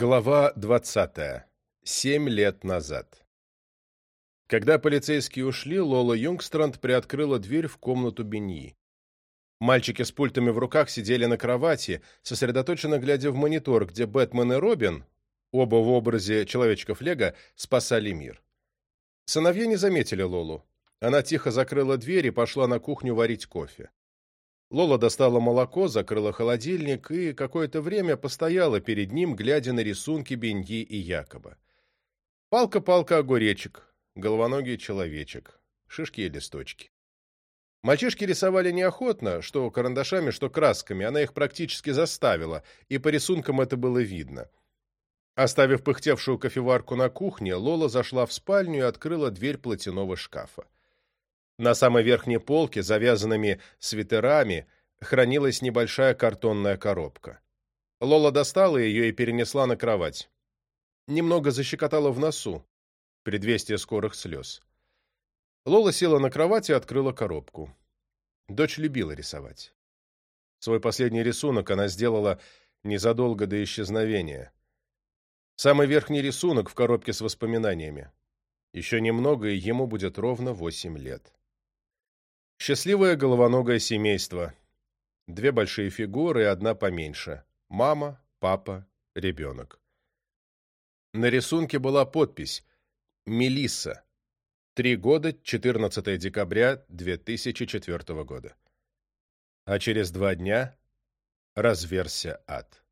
Глава 20. Семь лет назад. Когда полицейские ушли, Лола Юнгстранд приоткрыла дверь в комнату Беньи. Мальчики с пультами в руках сидели на кровати, сосредоточенно глядя в монитор, где Бэтмен и Робин, оба в образе человечков Лего, спасали мир. Сыновья не заметили Лолу. Она тихо закрыла дверь и пошла на кухню варить кофе. Лола достала молоко, закрыла холодильник и какое-то время постояла перед ним, глядя на рисунки Беньи и Якоба. Палка-палка огуречек, головоногий человечек, шишки и листочки. Мальчишки рисовали неохотно, что карандашами, что красками, она их практически заставила, и по рисункам это было видно. Оставив пыхтевшую кофеварку на кухне, Лола зашла в спальню и открыла дверь платяного шкафа. На самой верхней полке, завязанными свитерами, хранилась небольшая картонная коробка. Лола достала ее и перенесла на кровать. Немного защекотала в носу, предвестие скорых слез. Лола села на кровать и открыла коробку. Дочь любила рисовать. Свой последний рисунок она сделала незадолго до исчезновения. Самый верхний рисунок в коробке с воспоминаниями. Еще немного, и ему будет ровно восемь лет. Счастливое головоногое семейство. Две большие фигуры и одна поменьше. Мама, папа, ребенок. На рисунке была подпись «Мелисса. Три года, 14 декабря 2004 года». А через два дня разверся ад.